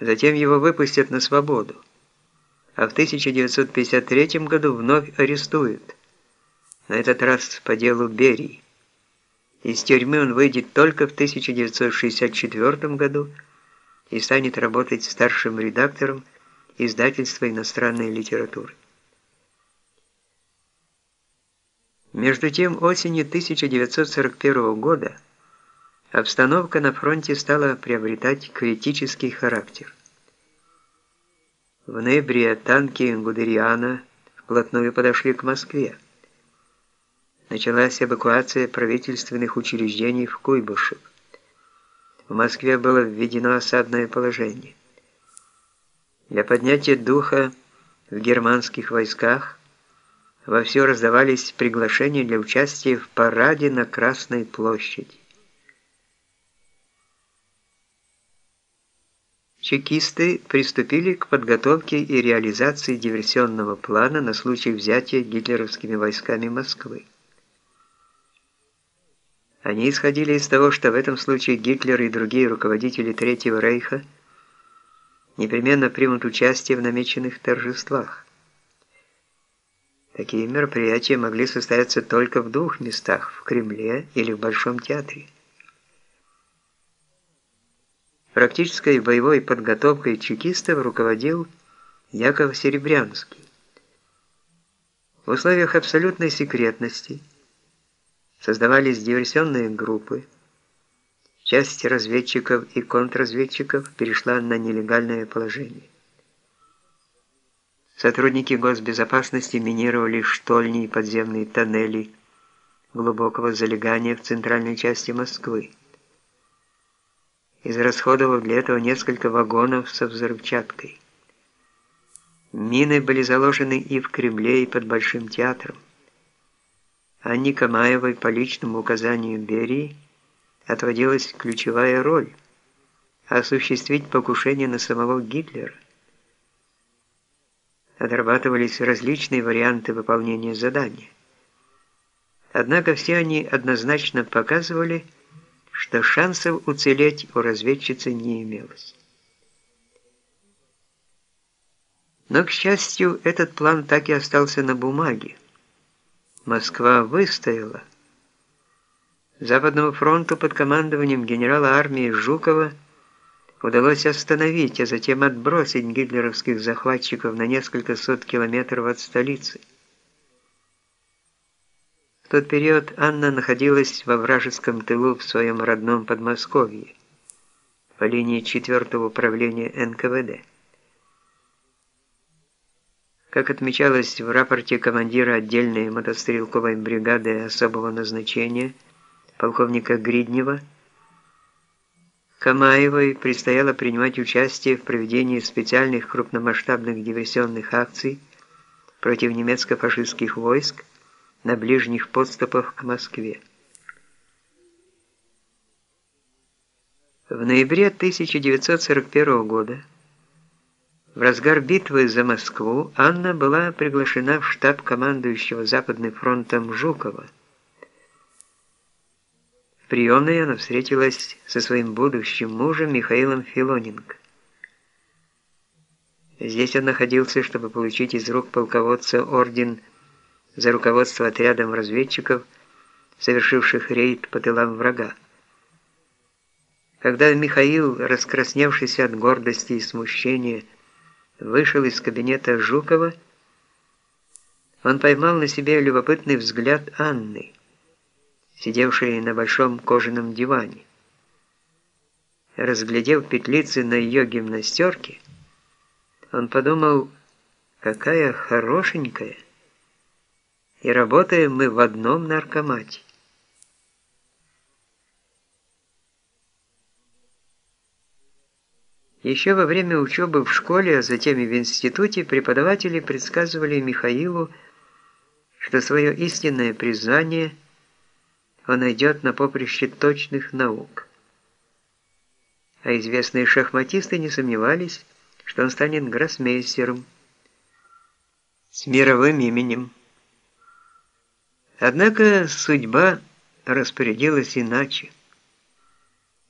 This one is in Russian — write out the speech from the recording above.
Затем его выпустят на свободу, а в 1953 году вновь арестуют, на этот раз по делу Берии. Из тюрьмы он выйдет только в 1964 году и станет работать старшим редактором издательства иностранной литературы. Между тем, осенью 1941 года обстановка на фронте стала приобретать критический характер. В ноябре танки Гудериана вплотную подошли к Москве. Началась эвакуация правительственных учреждений в Куйбышев. В Москве было введено осадное положение. Для поднятия духа в германских войсках вовсю раздавались приглашения для участия в параде на Красной площади. Чекисты приступили к подготовке и реализации диверсионного плана на случай взятия гитлеровскими войсками Москвы. Они исходили из того, что в этом случае Гитлер и другие руководители Третьего Рейха непременно примут участие в намеченных торжествах. Такие мероприятия могли состояться только в двух местах – в Кремле или в Большом театре. Практической боевой подготовкой чекистов руководил Яков Серебрянский. В условиях абсолютной секретности – Создавались диверсионные группы. Часть разведчиков и контрразведчиков перешла на нелегальное положение. Сотрудники госбезопасности минировали штольни и подземные тоннели глубокого залегания в центральной части Москвы. Израсходовав для этого несколько вагонов со взрывчаткой. Мины были заложены и в Кремле, и под Большим театром. Анне Камаевой по личному указанию Берии отводилась ключевая роль – осуществить покушение на самого Гитлера. Отрабатывались различные варианты выполнения задания. Однако все они однозначно показывали, что шансов уцелеть у разведчицы не имелось. Но, к счастью, этот план так и остался на бумаге. Москва выстояла. Западному фронту под командованием генерала армии Жукова удалось остановить, а затем отбросить гитлеровских захватчиков на несколько сот километров от столицы. В тот период Анна находилась во вражеском тылу в своем родном Подмосковье по линии 4 управления НКВД. Как отмечалось в рапорте командира отдельной мотострелковой бригады особого назначения полковника Гриднева, Камаевой предстояло принимать участие в проведении специальных крупномасштабных диверсионных акций против немецко-фашистских войск на ближних подступах к Москве. В ноябре 1941 года в разгар битвы за Москву Анна была приглашена в штаб командующего Западным фронтом Жукова. В приемной она встретилась со своим будущим мужем Михаилом Филоненко. Здесь он находился, чтобы получить из рук полководца орден за руководство отрядом разведчиков, совершивших рейд по тылам врага. Когда Михаил, раскрасневшийся от гордости и смущения, вышел из кабинета Жукова, он поймал на себе любопытный взгляд Анны, сидевшей на большом кожаном диване. Разглядев петлицы на ее гимнастерке, он подумал, какая хорошенькая, и работаем мы в одном наркомате. Еще во время учебы в школе, а затем и в институте, преподаватели предсказывали Михаилу, что свое истинное признание он найдет на поприще точных наук. А известные шахматисты не сомневались, что он станет гроссмейстером с мировым именем. Однако судьба распорядилась иначе.